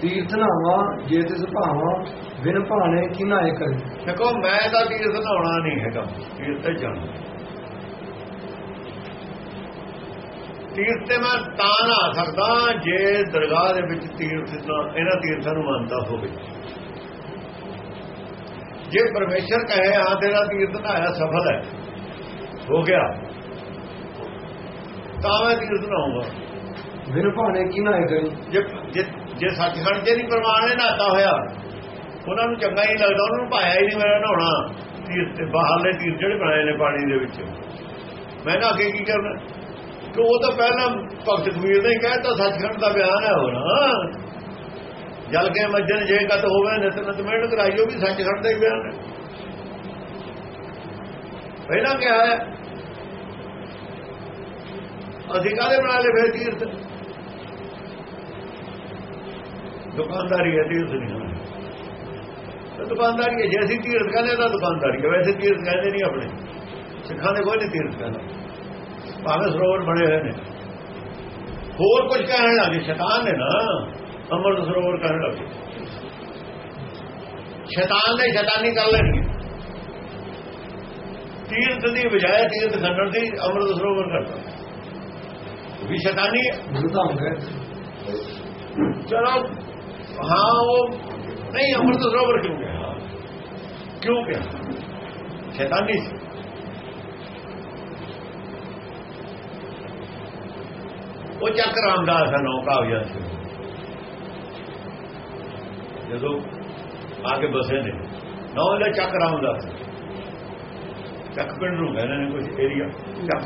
ਤੀਰਥ ਨਾਵਾ ਜੇ ਤਿਸ ਭਾਵਾ ਬਿਨ ਭਾਣੇ ਕਿਨਾਏ ਕਰੇ। ਦੇਖੋ ਮੈਂ ਤਾਂ ਤੀਰਥ ਨਹਾਉਣਾ ਨਹੀਂ ਹੈਗਾ। ਤੀਰਥ ਤੇ ਜਾਣਾ। ਤੀਰਥ ਤੇ ਮੈਂ ਤਾਂ ਨਹਾ ਸਕਦਾ ਜੇ ਦਰਗਾਹ ਦੇ ਵਿੱਚ ਤੀਰਥ ਨਾ- ਇਹਨਾਂ ਤੀਰਥਾਂ ਨੂੰ ਮੰਨਦਾ ਹੋਵੇ। ਜੇ ਪਰਮੇਸ਼ਰ ਕਹੇ ਹਾਂ ਤੇਰਾ ਤੀਰਥ ਨਹਾਇਆ ਸਫਲ ਹੈ। ਹੋ ਗਿਆ। ਤਾਂ ਮੈਂ ਤੀਰਥ ਨਹਾਉਂਗਾ ਬਿਨ ਭਾਣੇ ਕਿਨਾਏ ਕਰੇ। ਜੇ ਜੇ- ਸੱਚਖੰਡ ਜੇ ਨਹੀਂ ਪ੍ਰਮਾਣ ਨੇ ਨਹਾਤਾ ਹੋਇਆ, ਉਹਨਾਂ ਨੂੰ ਚੰਗਾ ਹੀ ਨਹੀਂ ਲੱਗਦਾ, ਉਹਨਾਂ ਨੂੰ ਭਾਇਆ ਹੀ ਨਹੀਂ ਮੇਰਾ ਨਹਾਉਣਾ। ਤੀਰਥ ਤੇ ਬਾਹਰਲੇ ਤੀਰਥ ਜਿਹੜੇ ਬਣਾਏ ਨੇ ਪਾਣੀ ਦੇ ਵਿੱਚ। ਮੈਂ ਨਾ ਅੱਗੇ ਕੀ ਕਰਨਾ? ਕਿ ਉਹ ਤਾਂ ਪਹਿਲਾਂ ਭਗਤ ਕਬੀਰ ਨੇ ਕਹਿਤਾ ਸੱਚਖੰਡ ਦਾ ਬਿਆਨ ਹੈ ਹੁਣ ਜਲ ਕੇ ਮੱਜਨ ਜੇ ਕਤ ਹੋਵੇ, ਨਿਤ ਨਿਤ ਮਿਹਨਤ ਕਰਾਈਓ ਵੀ ਸੱਚਖੰਡ ਦਾ ਹੀ ਬਿਆਨ ਹੈ। ਪਹਿਲਾਂ ਕਿਹਾ ਹੈ, ਅਸੀਂ ਕਾਹਦੇ ਬਣਾ ਲਏ ਫਿਰ ਤੀਰਥ? ਦੁਕਾਨਦਾਰੀ ਹੈ ਤੀਰਥ ਨਹੀਂ ਦੁਕਾਨਦਾਰੀ ਹੈ ਜੇ ਅਸੀਂ ਤੀਰਥ ਕਹਿੰਦੇ ਤਾਂ ਦੁਕਾਨਦਾਰੀ ਹੈ। ਵੈਸੇ ਤੀਰਥ ਕਹਿੰਦੇ ਨਹੀਂ ਆਪਣੇ। ਸਿੱਖਾਂ ਦੇ ਕੋਈ ਨਹੀਂ ਤੀਰਥ ਕਹਿੰਦਾ। ਭਾਵੇਂ ਸਰੋਵਰ ਬਣੇ ਹੋਏ ਨੇ। ਹੋਰ ਕੁਝ ਕਹਿਣ ਲੱਗੇ ਸ਼ੈਤਾਨ ਨੇ ਨਾ ਅੰਮ੍ਰਿਤ ਸਰੋਵਰ ਕਹਿਣ ਲੱਗੇ। ਸ਼ੈਤਾਨ ਨੇ ਸ਼ੈਤਾਨੀ ਕਰ ਲੈਣੀ ਤੀਰਥ ਦੀ ਬਜਾਏ ਤੀਰਥ ਖੰਡਣ ਦੀ ਅੰਮ੍ਰਿਤ ਸਰੋਵਰ ਕਰਦਾ। ਵੀ ਸ਼ੈਤਾਨੀ ਹੈ। ਚਲੋ ਹਾਂ ਉਹ ਨਹੀਂ ਅੰਮ੍ਰਿਤ ਸਰੋਵਰ ਕਿਉਂ ਗਿਆ? ਕਿਉਂ ਗਿਆ? ਸ਼ੈਤਾਨੀ ਸੀ। ਉਹ ਚੱਕ ਰਾਮਦਾਸ ਦਾ ਨੌ ਕਾਵਿਆ ਸੀ। ਜਦੋਂ ਆ ਕੇ ਬਸੇ ਨੇ ਨੌ ਦਾ ਚੱਕ ਰਾਮਦਾਸ। ਚੱਕ ਪਿੰਡ ਨੂੰ ਕਹਿੰਦੇ ਨੇ ਕੁਝ ਏਰੀਆ ਚੱਕ।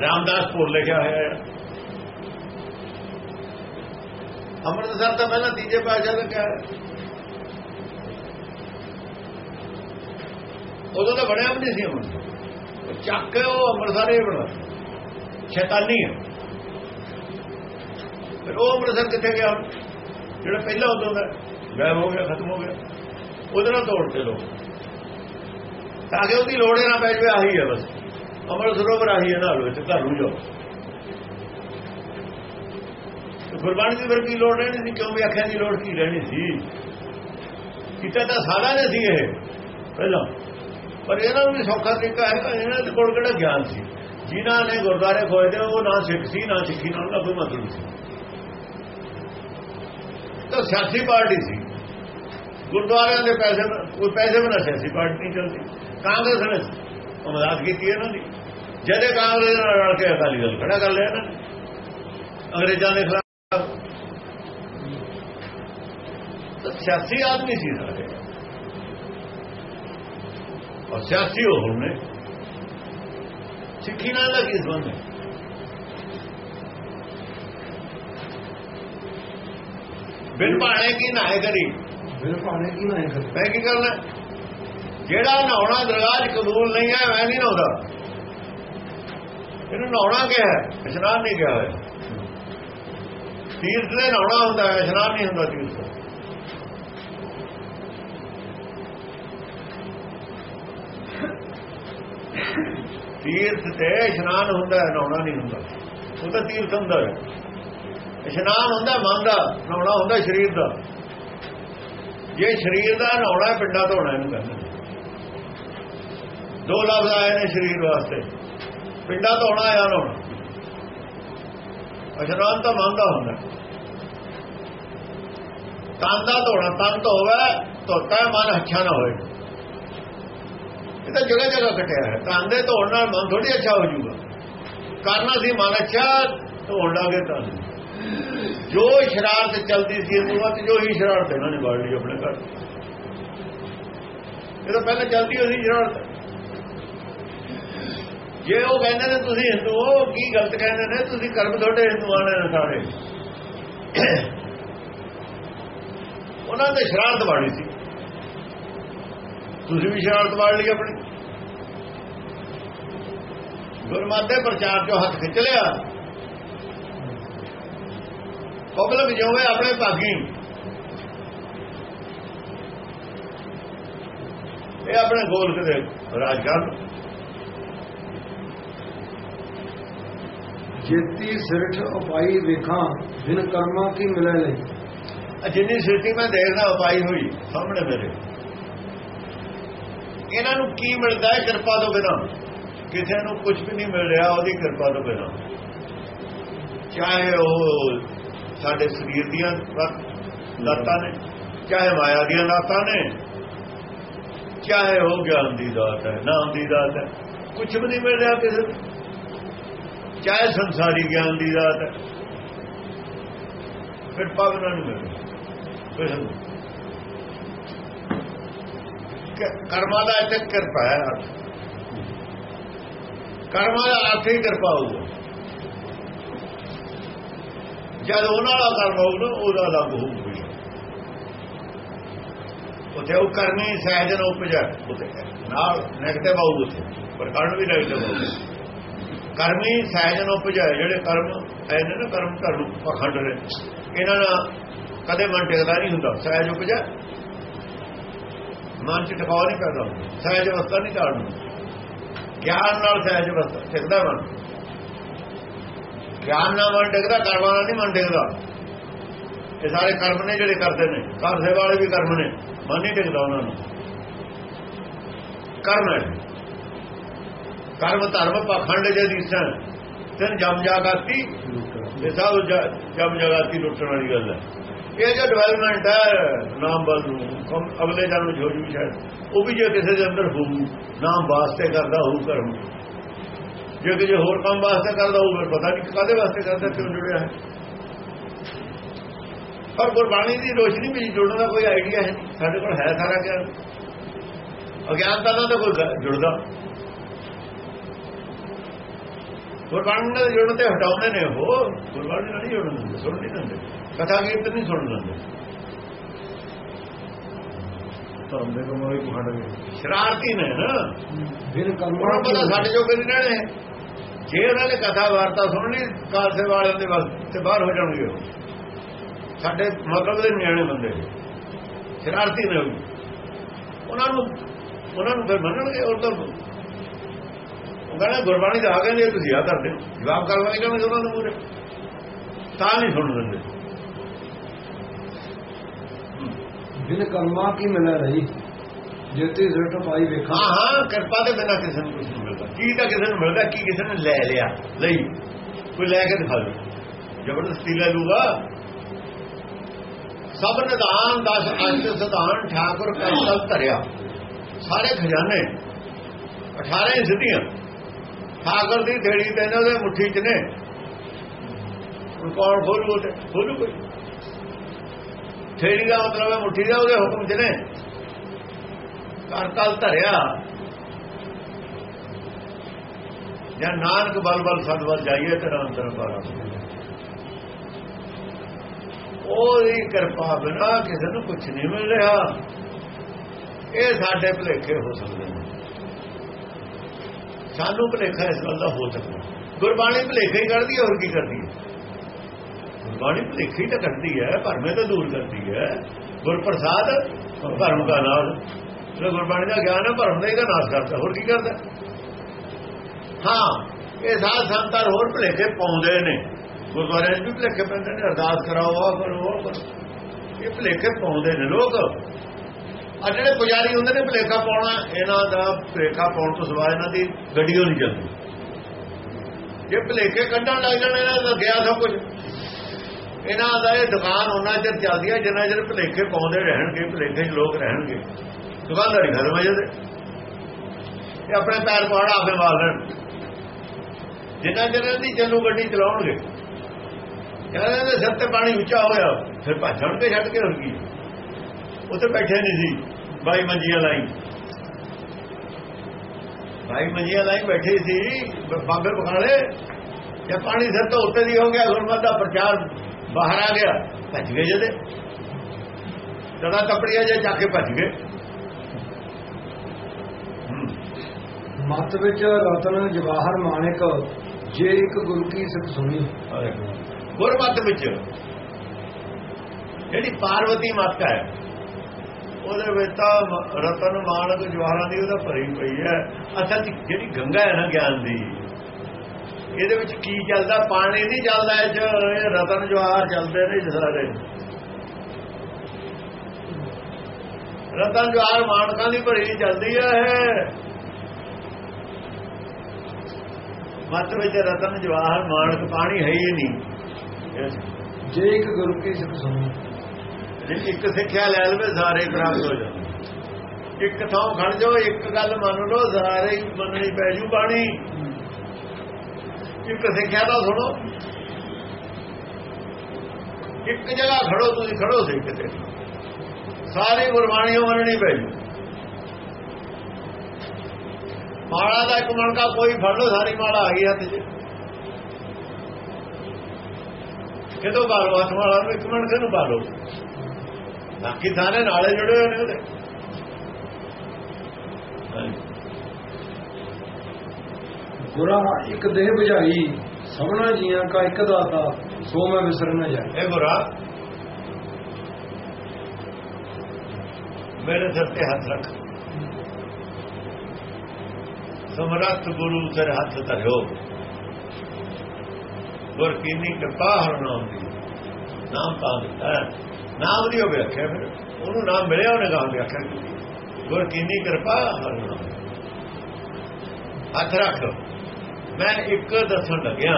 ਰਾਮਦਾਸਪੁਰ ਲਿਖਿਆ ਹੋਇਆ ਹੈ। ਅੰਮ੍ਰਿਤਸਰ ਤਾਂ ਪਹਿਲਾਂ ਤੀਜੇ ਪਾਸ਼ਾ ਦਾ ਕਿਹਾ ਉਦੋਂ ਤਾਂ ਬਣਿਆ ਵੀ ਨਹੀਂ ਸੀ ਅੰਮ੍ਰਿਤਸਰ ਚੱਕ ਉਹ ਅੰਮ੍ਰਿਤਸਰ ਹੀ ਬਣਾ ਸ਼ੈਤਾਨੀ ਹੈ। ਫਿਰ ਉਹ ਅੰਮ੍ਰਿਤਸਰ ਕਿੱਥੇ ਗਿਆ? ਜਿਹੜਾ ਪਹਿਲਾਂ ਉਦੋਂ ਦਾ ਗਾਇਬ ਹੋ ਗਿਆ, ਖਤਮ ਹੋ ਗਿਆ। ਉਹਦੇ ਨਾਲ ਤੋੜ ਤੇ ਲੋ ਤਾਂ ਕਿ ਉਹਦੀ ਲੋੜ ਹੀ ਨਾ ਪੈ ਜਾਵੇ, ਆਹੀ ਹੈ ਬਸ। ਅਮਰ ਸਰੋਵਰ ਆਹੀ ਹੈ ਨਾਲ ਵਿੱਚ ਘਰ ਨੂੰ ਜਾਓ। ਗੁਰਬਾਣੀ ਦੀ ਫਿਰ ਕੀ ਲੋੜ ਰਹਿਣੀ ਸੀ? ਕਿਉਂ ਵੀ ਆਖਿਆ ਦੀ ਲੋੜ ਕੀ ਰਹਿਣੀ ਸੀ? ਕੀਤਾ ਤਾਂ ਸਾਰਾ ਨੇ ਸੀ ਇਹ। ਪਹਿਲਾਂ। ਪਰ ਇਹਨਾਂ ਨੂੰ ਵੀ ਸੌਖਾ ਤਰੀਕਾ ਹੈ ਇਹਨਾਂ ਦੇ ਕੋਲ ਕਿਹੜਾ ਗਿਆਨ ਸੀ? ਜਿਨ੍ਹਾਂ ਨੇ ਗੁਰਦਾਰੇ ਖੋਏ ਤੇ ਉਹ ਨਾ ਸਿੱਖ ਸੀ, ਨਾ ਸਿੱਖੀ ਨਾਲ ਦਾ ਕੋਈ ਮਤਲਬ ਸੀ। ਤਾਂ ਸਿਆਸੀ ਪਾਰਟੀ ਸੀ। ਗੁਰਦੁਆਰਿਆਂ ਦੇ ਪੈਸੇ ਕੋਈ ਪੈਸੇ ਬਿਨਾਂ ਸਿਆਸੀ ਪਾਰਟੀ ਨਹੀਂ ਚੱਲਦੀ। ਕਾਂਗਰਸ ਨੇ ਮਦਦ ਕੀਤੀ ਇਹਨਾਂ ਦੀ। ਜਦੇ ਕਾਂਗਰਸ ਨਾਲ ਰਲ ਕੇ ਅਕਾਲੀ ਦਲ ਖੜਾ ਕਰ ਲਿਆ ਇਹਨਾਂ ਨੇ। ਅੰਗਰੇਜ਼ਾਂ ਦੇ ਖਿਲਾਫ ਤਾਂ ਸਿਆਸੀ ਆਦਮੀ ਸੀ ਸਾਰੇ ਔਰ ਸਿਆਸੀ ਹੋ ਨੇ। ਸਿੱਖੀ ਨਾਲ ਦਾ ਕੀ ਸੰਬੰਧ ਹੈ? ਬਿਨ ਪਾਣੇ ਕੀ ਨਾਏ ਕਰੀ? ਬਿਨ ਭਾਣੇ ਕਿਨਾਏ ਕਰੇ? ਮੈਂ ਕੀ ਕਰਨਾ? ਜਿਹੜਾ ਨਹਾਉਣਾ ਦਰਗਾਹ 'ਚ ਕਬੂਲ ਨਹੀਂ ਹੈ ਮੈਂ ਨਹੀਂ ਨਹਾਉਂਦਾ। ਇਹਨੂੰ ਨਹਾਉਣਾ ਕਿਹਾ ਹੈ? ਇਸ਼ਨਾਨ ਨਹੀਂ ਕਿਹਾ ਹੋਇਆ। ਤੀਰਥ ਦੇ ਨਹਾਉਣਾ ਹੁੰਦਾ ਹੈ ਇਸ਼ਨਾਨ ਨਹੀਂ ਹੁੰਦਾ ਤੀਰਥ ਦਾ। ਤੀਰਥ ਤੇ ਇਸ਼ਨਾਨ ਹੁੰਦਾ ਹੈ, ਨਹਾਉਣਾ ਨਹੀਂ ਹੁੰਦਾ। ਉਹ ਤਾਂ ਤੀਰਥ ਹੁੰਦਾ ਹੈ। ਇਸ਼ਨਾਨ ਹੁੰਦਾ ਮਨ ਦਾ, ਨਹਾਉਣਾ ਹੁੰਦਾ ਸਰੀਰ ਦਾ। ਜੇ ਸਰੀਰ ਦਾ ਨਹਾਉਣਾ ਪਿੰਡਾ ਧੋਣਾ ਇਹਨੂੰ ਕਹਿੰਦੇ ਦੋ ਲਫ਼ਜ਼ ਆਏ ਨੇ ਸਰੀਰ ਵਾਸਤੇ। ਪਿੰਡਾ ਧੋਣਾ ਆ ਨਹਾਉਣਾ? ਇਸ਼ਨਾਨ ਤਾਂ ਮਨ ਦਾ ਹੁੰਦਾ। ਤਨ ਦਾ ਧੋਣਾ, ਤਨ ਧੋਵੇ, ਧੋਤਾ ਮਨ ਅੱਛਾ ਨਾ ਹੋਏ ਇਹ ਤਾਂ ਜਗ੍ਹਾ ਜਗ੍ਹਾ ਕਟਿਆ ਹੈ। ਤਨ ਦੇ ਧੋਣ ਨਾਲ ਮਨ ਥੋੜੀ ਅੱਛਾ ਹੋ ਜਾਊਗਾ। ਕਰਨਾ ਸੀ ਮਨ ਅੱਛਾ, ਧੋਣ ਲਾਗੇ ਤਾਂ ਜੋ ਸ਼ਰਾਰਤ ਚਲਦੀ ਸੀ ਉਹ ਤੇ ਜੋ ਹੀ ਸ਼ਰਾਰਤ ਇਹਨਾਂ ਨੇ ਬਾੜ ਲਈ ਆਪਣੇ ਘਰ। ਇਹ ਤਾਂ ਪਹਿਲਾਂ ਚਲਦੀ ਹੋਈ ਸੀ ਸ਼ਰਾਰਤ। ਜੇ ਉਹ ਕਹਿੰਦੇ ਨੇ ਤੁਸੀਂ ਹਿੰਦੂ ਹੋ, ਕੀ ਗਲਤ ਕਹਿੰਦੇ ਨੇ? ਤੁਸੀਂ ਕਰਮ ਤੁਹਾਡੇ ਹਿੰਦੂਆਂ ਨੇ ਸਾਰੇ। ਉਹਨਾਂ ਦੇ ਸ਼ਰਾਰਤ ਬਾੜੀ ਸੀ। ਤੁਸੀਂ ਵੀ ਸ਼ਰਾਰਤ ਬਾੜ ਲਈ ਆਪਣੀ। ਗੁਰਮਤਿ ਪ੍ਰਚਾਰ ਚੋਂ ਹੱਥ ਖਿੱਚ ਲਿਆ। ਪਬਲਿਕ ਜਿਵੇਂ ਆਪਣੇ ਭਾਗੀ। ਇਹ ਆਪਣੇ ਗੋਲ ਕਿਤੇ ਰਾਜ ਕਰਨ ਜੇਤੀ ਸਿਰਠ ਉਪਾਈ ਵੇਖਾਂ, ਬਿਨ ਕਰਮਾਂ ਕੀ ਮਿਲੇ ਲਈ ਜਿੰਨੀ ਸ੍ਰਿਸ਼ਟੀ ਮੈਂ ਦੇਖਦਾ, ਉਪਾਈ ਹੋਈ, ਸਾਹਮਣੇ ਮੇਰੇ। ਇਹਨਾਂ ਨੂੰ ਕੀ ਮਿਲਦਾ ਹੈ ਕਿਰਪਾ ਤੋਂ ਬਿਨਾ? ਕਿਸੇ ਨੂੰ ਕੁਝ ਵੀ ਨਹੀਂ ਮਿਲ ਰਿਹਾ ਉਹਦੀ ਕਿਰਪਾ ਤੋਂ ਬਿਨਾ। ਚਾਹੇ ਉਹ ਸਾਡੇ ਸਰੀਰ ਦੀਆਂ ਲਾਤਾਂ ਨੇ, ਚਾਹੇ ਮਾਇਆ ਦੀਆਂ ਦਾਤਾਂ ਨੇ, ਚਾਹੇ ਉਹ ਗਿਆਨ ਦੀ ਦਾਤ ਹੈ, ਨਾਮ ਦੀ ਦਾਤ ਹੈ। ਕੁਝ ਵੀ ਨਹੀਂ ਮਿਲ ਰਿਹਾ ਕਿਸੇ ਨੂੰ। ਚਾਹੇ ਸੰਸਾਰੀ ਗਿਆਨ ਦੀ ਦਾਤ ਹੈ। ਫਿਰ ਪਾਵਨਾ ਨੂੰ ਮਿਲ। ਰਿਹਾ ਕਰਮਾਂ ਦਾ ਇੱਥੇ ਕਿਰਪਾ ਹੈ। ਕਰਮਾਂ ਦਾ ਅਰਥ ਹੀ ਕਿਰਪਾ ਹੋਊਗਾ। ਜਦ ਉਹਨਾਂ ਦਾ ਕਰਮ ਹੋਊਗਾ ਉਹਦਾ ਲੱਗ ਹੋਊਗਾ ਉਥੇ ਉਹ ਕਰਨੀ ਸਹਿਜ ਸਹਿਜਨ ਉਪਜਾ। ਉਥੇ ਨਾਲ ਨੈਗੇਟਿਵ ਆਊਗਾ ਉਥੇ। ਪਰ ਕਰਨ ਵੀ ਨੈਗੇਟਿਵ ਆਊ। ਕਰਮੀ ਸਹਿਜਨ ਉਪਜਾ ਜਿਹੜੇ ਕਰਮ ਐਨੇ ਨਾ ਕਰਮ ਧਰਮ ਪਖੰਡ ਨੇ। ਇਹਨਾਂ ਨਾਲ ਕਦੇ ਮਨ ਟਿਕਦਾ ਨਹੀਂ ਹੁੰਦਾ, ਸਹਿਜ ਉਪਜਾ ਮਨ ਚ ਟਿਕਾਉ ਨਹੀਂ ਪੈਦਾ ਹੁੰਦਾ, ਸਹਿਜ ਅਵਸਥਾ ਨਹੀਂ ਕਾੜਨ ਗਿਆਨ ਨਾਲ ਸਹਿਜ ਅਵਸਥਾ, ਟਿਕਦਾ ਮਨ। ਗਿਆਨ ਨਾਲ ਮਨ ਟਿਕਦਾ, ਕਰਮਾਂ ਨਾਲ ਨਹੀਂ ਮਨ ਟਿਕਦਾ। ਇਹ ਸਾਰੇ ਕਰਮ ਨੇ ਜਿਹੜੇ ਕਰਦੇ ਨੇ ਘਰ ਦੇ ਵਾਲੇ ਵੀ ਕਰਮ ਨੇ, ਮਨ ਨਹੀਂ ਟਿਕਦਾ ਉਹਨਾਂ ਨੂੰ। ਕਰਮ ਹੈ। ਕਰਮ ਧਰਮ ਪਖੰਡ ਜੇ ਦਿਸਾਂ ਤਨ ਜਮ ਜਾਗਾਤੀ ਇਹ ਸਭ ਜਮ ਜਾਗਾਤੀ ਲੁੱਟਣ ਵਾਲੀ ਗੱਲ ਹੈ। ਇਹ ਜੋ ਡਿਵੈਲਪਮੈਂਟ ਹੈ, ਨਾਮ ਬਦਲੂ ਅਗਲੇ ਜਨਮ ਵਿੱਚ ਹੋ ਸ਼ਾਇਦ। ਉਹ ਵੀ ਜੇ ਕਿਸੇ ਦੇ ਅੰਦਰ ਹੋਊ, ਨਾਮ ਵਾਸਤੇ ਕਰਦਾ ਹੋਊ ਕਰਮ। ਜੇ ਕਿਸੇ ਹੋਰ ਕੰਮ ਵਾਸਤੇ ਕਰਦਾ ਹੋਊ ਪਤਾ ਨਹੀਂ ਕਾਦੇ ਵਾਸਤੇ ਕਰਦਾ, ਕਿਉਂ ਜੁੜਿਆ ਹੈ। ਪਰ ਗੁਰਬਾਣੀ ਦੀ ਰੋਸ਼ਨੀ ਵਿੱਚ ਜੁੜਨ ਦਾ ਕੋਈ ਆਈਡੀਆ ਹੈ। ਸਾਡੇ ਕੋਲ ਹੈ ਸਾਰਾ ਗਿਆਨ। ਅਗਿਆਨਤਾ ਨਾਲ ਤਾਂ ਕੋਈ ਜੁੜਦਾ। ਗੁਰਬਾਣੀ ਨਾਲ ਜੁੜਨ ਤੇ ਹਟਾਉਂਦੇ ਨੇ ਉਹ। ਗੁਰਬਾਣੀ ਨਾਲ ਨਹੀਂ ਜੁੜਨ ਸੁਣ ਨਹੀਂ ਦਿੰਦੇ। ਕਥਾ ਕੀਰਤਨ ਨਹੀਂ ਸੁਣ ਦਿੰਦੇ। ਧਰਮ ਦੇ ਵਿੱਚ ਪਖੰਡ ਗਏ। ਸ਼ਰਾਰਤੀ ਨੇ ਨਾ ਬਿਨ ਕਰਮਾਂ ਪਤਾ ਸਾਡੇ ਜੋ ਕਰੀ ਰਹਿਣੇ। ਜੇ ਉਹਨਾਂ ਨੇ ਕਥਾ ਵਾਰਤਾ ਸੁਣਨੀ ਕਾਲਸੇ ਵਾਲਿਆਂ ਦੇ ਵਾਸਤੇ ਬਾਹਰ ਹੋ ਜਾਣਗੇ ਉਹ। ਸਾਡੇ ਮਤਲਬ ਦੇ ਨਿਆਣੇ ਬੰਦੇ ਨੇ। ਸ਼ਰਾਰਤੀ ਨੇ ਉਹ। ਉਹਨਾਂ ਨੂੰ ਉਹਨਾਂ ਨੂੰ ਫਿਰ ਮੰਨਣਗੇ ਉਹ ਤਾਂ ਕਹਿੰਦਾ ਗੁਰਬਾਣੀ ਦਾ ਆ ਨੇ ਤੁਸੀਂ ਆ ਕਰਦੇ। ਜਵਾਬ ਕਰਵਾਏ ਕਹਿੰਦੇ ਉਹਨਾਂ ਨੂੰ ਪੂਰੇ। ਤਾਂ ਨਹੀਂ ਸੁਣ ਦਿੰਦੇ। ਬਿਨ ਕਰਮਾਂ ਕੀ ਮਿਲੇ ਲਈ ਜੇਤੀ ਸਿਰਠ ਉਪਾਈ ਵੇਖਾਂ। ਹਾਂ ਕਿਰਪਾ ਦੇ ਬਿਨਾਂ ਕਿਸੇ ਨੂੰ ਕੁਝ ਨਹੀਂ ਮਿਲਦਾ। ਕੀ ਤਾਂ ਕਿਸੇ ਨੂੰ ਮਿਲਦਾ ਕੀ ਕਿਸੇ ਨੇ ਲੈ ਲਿਆ। ਲਈ ਕੋਈ ਲੈ ਕੇ ਦਿਖਾ ਦੇ ਜ਼ਬਰਦਸਤੀ ਲੈ ਲੂਗਾ। ਸਭ ਨਿਦਾਨ ਦਸ ਅੰਤ ਸਿਧਾਨ ਠਾਕੁਰ ਕੰਸਲ ਧਰਿਆ। ਸਾਰੇ ਖਜ਼ਾਨੇ 18 ਹੀ ਸਿੱਧੀਆਂ। ਠਾਕੁਰ ਦੀ ਥੇੜੀ ਤੇ ਇਹਨਾਂ ਦੇ ਮੁੱਠੀ 'ਚ ਨੇ। ਹੁਣ ਕੌਣ ਖੋਲੂ ਤੇ ਖੋਲੂ ਕੋਈ? ਥੇੜੀ ਦਾ ਮਤਲਬ ਹੈ ਮੁੱਠੀ ਦਾ, ਉਹਦੇ ਹੁਕਮ 'ਚ ਨੇ। ਕਰ ਕਲ ਧਰਿਆ। ਜਾਂ ਨਾਨਕ ਬਲ ਬਲ ਸਤਵਰ ਜਾਈਏ ਤੇ ਅੰਦਰ ਬਾਰਾ ਉਹਦੀ ਕਿਰਪਾ ਬਿਨਾ ਕਿਸੇ ਨੂੰ ਕੁਝ ਨਹੀਂ ਮਿਲ ਰਿਹਾ। ਇਹ ਸਾਡੇ ਭਲੇਖੇ ਹੋ ਸਕਦੇ ਨੇ। ਸਾਨੂੰ ਭਲੇਖਾ ਇਸ ਗੱਲ ਦਾ ਹੋ ਸਕਦਾ। ਗੁਰਬਾਣੀ ਭਲੇਖੇ ਹੀ ਕਰਦੀ ਹੈ, ਹੋਰ ਕੀ ਕਰਦੀ ਹੈ? ਗੁਰਬਾਣੀ ਭਲੇਖੇ ਹੀ ਤਾਂ ਕਰਦੀ ਹੈ, ਭਰਮੇ ਤੋਂ ਦੂਰ ਕਰਦੀ ਹੈ। ਗੁਰਪ੍ਰਸਾਦ, ਭਰਮ ਦਾ ਨਾਸ਼ ਜੋ ਗੁਰਬਾਣੀ ਦਾ ਗਿਆਨ ਹੈ, ਭਰਮ ਦਾ ਹੀ ਨਾਸ਼ ਕਰਦਾ, ਹੋਰ ਕੀ ਕਰਦਾ? ਹਾਂ, ਇਹ ਸਾਧ ਸੰਤਾਂ ਹੋਰ ਭਲੇਖੇ ਪਾਉਂਦੇ ਨੇ। ਗੁਰਦੁਆਰਿਆਂ ਵੀ ਭਲੇਖੇ ਪੈਂਦੇ ਨੇ, ਅਰਦਾਸ ਕਰਾਓ ਆ ਕਰੋ, ਉਹ ਕਰੋ। ਇਹ ਭਲੇਖੇ ਪਾਉਂਦੇ ਨੇ ਲੋਕ। ਆ ਜਿਹੜੇ ਪੁਜਾਰੀ ਹੁੰਦੇ ਨੇ ਭਲੇਖਾ ਪਾਉਣਾ, ਇਹਨਾਂ ਦਾ ਭਲੇਖਾ ਪਾਉਣ ਤੋਂ ਸਿਵਾ ਇਹਨਾਂ ਦੀ ਗੱਡੀਓ ਨਹੀਂ ਚੱਲਦੀ ਜੇ ਭਲੇਖੇ ਕੱਢਣ ਲੱਗ ਜਾਣ, ਇਹਨਾਂ ਦਾ ਗਿਆ ਸਭ ਕੁਝ। ਇਹਨਾਂ ਦਾ ਇਹ ਦੁਕਾਨ ਉਹਨਾਂ ਚਿਰ ਚੱਲਦੀ ਹੈ ਜਿੰਨਾ ਚਿਰ ਭਲੇਖੇ ਪਾਉਂਦੇ ਰਹਿਣਗੇ, ਭਲੇਖੇ 'ਚ ਲੋਕ ਰਹਿਣਗੇ। ਦੁਕਾਨਦਾਰੀ ਖਤਮ ਹੋ ਜਾਂਦੇ। ਇਹ ਆਪਣੇ ਪੈਰ ਪਾਉਣਾ ਆਪੇ ਮਾਰ ਲੈਣ। ਜਿੰਨਾ ਚਿਰ ਇਹਦੀ ਚੱਲੂ ਗੱਡੀ ਚਲਾਉਣਗੇ ਕਹਿੰਦੇ ਸਿਰ ਤੇ ਪਾਣੀ ਉੱਚਾ ਹੋਇਆ, ਫਿਰ ਭੱਜਣਗੇ ਛੱਡ ਕੇ ਹੋਰ ਕੀ। ਉੱਥੇ ਬੈਠੇ ਨਹੀਂ ਸੀ। ਬਾਈ ਮੰਜੀਆਂ ਲਾਈ। ਬਾਈ ਮੰਜੀਆਂ ਲਾਈ ਬੈਠੇ ਸੀ ਬਾਬੇ ਬਖਾਲੇ ਜੇ ਪਾਣੀ ਸਿਰ ਤੋਂ ਉੱਤੇ ਦੀ ਹੋ ਗਿਆ ਗੁਰਮਤ ਦਾ ਪ੍ਰਚਾਰ ਬਾਹਰ ਆ ਗਿਆ ਭੱਜ ਗਏ ਜਦੇ। ਜਦਾ ਕਪੜੀਆਂ ਜੇ ਚੱਕ ਕੇ ਭੱਜ ਗਏ। ਮਤ ਵਿੱਚ ਰਤਨ ਜਵਾਹਰ ਮਾਣਿਕ ਜੇ ਇੱਕ ਗੁਰੂ ਕੀ ਸਿੱਖ ਸੁਣੀ ਗੁਰਮਤ ਵਿੱਚ। ਜਿਹੜੀ ਪਾਰਵਤੀ ਮਾਤਾ ਹੈ ਉਹਦੇ ਵਿੱਚ ਤਾਂ ਰਤਨ ਮਾਨਕ ਜਵਾਹਰਾਂ ਦੀ ਉਹਦਾ ਭਰੀ ਪਈ ਹੈ। ਅਸਲ ਜਿਹੜੀ ਗੰਗਾ ਹੈ ਨਾ ਗਿਆਨ ਦੀ, ਇਹਦੇ ਵਿੱਚ ਕੀ ਚੱਲਦਾ? ਪਾਣੀ ਨਹੀਂ ਚੱਲਦਾ ਇਹ ਰਤਨ, ਜਵਾਹਰ ਚੱਲਦੇ ਨੇ ਸਾਰੇ। ਰਤਨ, ਜਵਾਹਰ ਮਾਨਕਾਂ ਦੀ ਭਰੀ ਚੱਲਦੀ ਹੈ ਇਹ। ਮਤ ਵਿੱਚ ਰਤਨ, ਜਵਾਹਰ ਮਾਨਕ ਪਾਣੀ ਹੈ ਹੀ ਨਹੀਂ। ਜੇ ਇੱਕ ਗੁਰੂ ਕੀ ਸਿੱਖ ਸੁਣੀ ਜੇ ਇੱਕ ਸਿੱਖਿਆ ਲੈ ਲਵੇ, ਸਾਰੇ ਪ੍ਰਾਪਤ ਹੋ ਜਾਂਦੇ ਇੱਕ ਥਾਂ ਖੜ ਜਾਓ, ਇੱਕ ਗੱਲ ਮੰਨ ਲਓ, ਸਾਰੇ ਹੀ ਮੰਨਣੀ ਪੈ ਜੂ ਬਾਣੀ। ਇੱਕ ਸਿੱਖਿਆ ਦਾ ਸੁਣੋ। ਇੱਕ ਜਗ੍ਹਾ ਖੜੋ, ਤੁਸੀਂ ਖੜੋ ਸੀ ਕਿਤੇ ਸਾਰੇ ਗੁਰਬਾਣੀਆਂ ਮੰਨਣੀ ਪੈ ਜੂ। ਮਾਲਾ ਦਾ ਇੱਕ ਮਣਕਾ ਕੋਈ ਫੜ ਲਓ, ਸਾਰੀ ਮਾਲਾ ਆ ਗਈ ਹੱਥ 'ਚ। ਕਿਦੋਂ ਬਾਲੋ ਹੱਥ ਮਾਲਾ ਨੂੰ ਇੱਕ ਮਣਕੇ ਨੂੰ ਬਾਲੋ। ਬਾਕੀ ਸਾਰੇ ਨਾਲੇ ਜੁੜੇ ਹੋਏ ਨੇ ਉਹਦੇ। ਗੁਰਾ ਇੱਕ ਦੇਹ 부ਝਾਈ ਸਭਨਾ ਜੀਆਂ ਕਾ ਇੱਕ ਦਾਤਾ ਸੋ ਮੈਂ ਵਿਸਰ ਨਾ ਜਾਏ ਇਹ ਗੁਰਾ ਮੇਰੇ ਸਿਰ ਤੇ ਹੱਥ ਰੱਖ ਸਮਰੱਥ ਗੁਰੂ ਸਿਰ ਹੱਥ ਧਰਿਓ ਗੁਰ ਕੀਨੀ ਕਿਰਪਾ ਹਰ ਨਾਮ ਦੀ ਨਾਮ ਪਾ ਦਿੱਤਾ ਹੈ। ਨਾਮ ਦੀ ਉਹ ਵਿਆਖਿਆ ਫਿਰ। ਉਹਨੂੰ ਨਾਮ ਮਿਲਿਆ ਉਹਨੇ ਨਾਮ ਵਿਆਖਿਆ ਕੀਤੀ ਗੁਰ ਕੀਨੀ ਕਿਰਪਾ ਹਰ ਨਾਮ। ਹੱਥ ਰੱਖ। ਮੈਂ ਇੱਕ ਦੱਸਣ ਲੱਗਿਆ।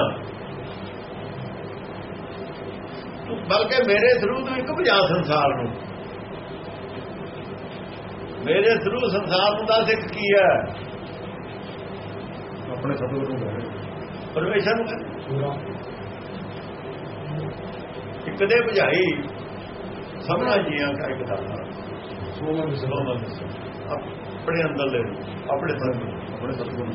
ਬਲਕਿ ਮੇਰੇ ਥਰੂ ਤੂੰ ਇੱਕ ਭਜਾ ਸੰਸਾਰ ਨੂੰ। ਮੇਰੇ ਥਰੂ ਸੰਸਾਰ ਨੂੰ ਦੱਸ ਇੱਕ ਕੀ ਹੈ? ਆਪਣੇ ਸਤਿਗੁਰੂ ਨੂੰ ਪਰਮੇਸ਼ਰ ਨੂੰ। ਕਹਿ। ਇੱਕ ਦੇ ਭਜਾਈ। ਸਭਨਾ ਜੀਆਂ ਦਾ ਇੱਕ ਦਾਤਾ ਸੋ ਮੈਂ ਵਿਸਰ ਸਲੋਮਨ ਆਪਣੇ ਅੰਦਰ ਲੈ ਆਪਣੇ ਨੂੰ ਆਪਣੇ ਸਤਿਗੁਰੂ।